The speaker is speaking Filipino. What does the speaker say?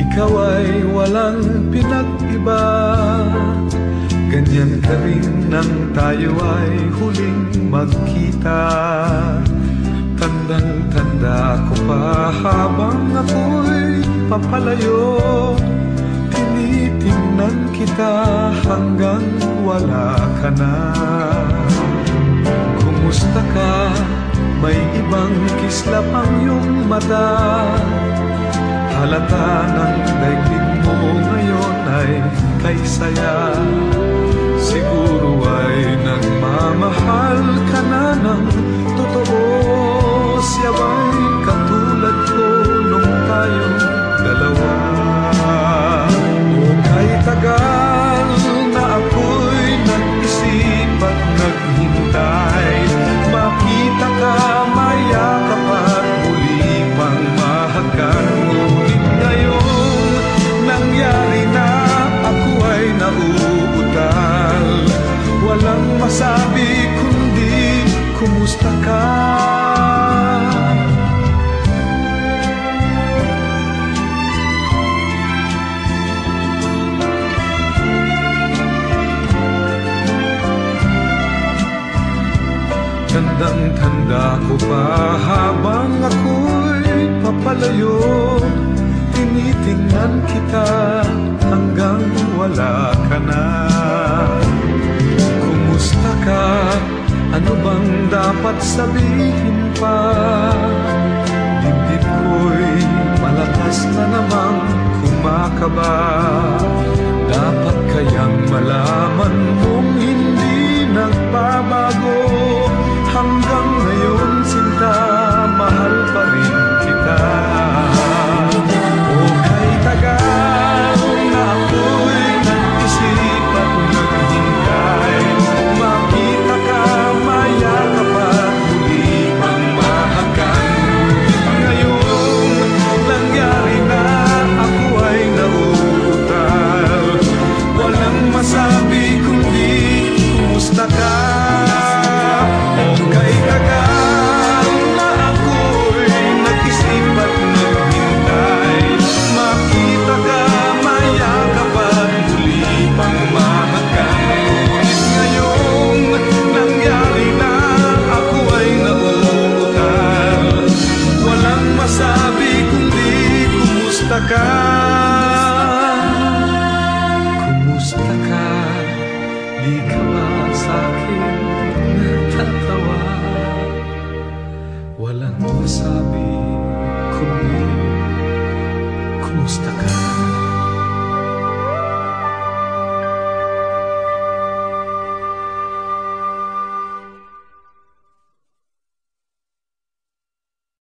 Ikaw ay walang pinag-iba. Ganyan ka rin nang tayo ay huling magkita. Tandang-tanda ko pa habang ako'y papalayo. Tinitingnan kita hanggang wala ka na May ibang kislap ang iyong mata. Halata ng daigdig mo ngayon ay kay saya kumusta ka? Tandang-tanda ko pa habang ako'y papalayo. Tinitingnan kita hanggang wala ka na dapat sabihin pa? Dibdib ko'y malakas na namang kumakaba sabe comer como está.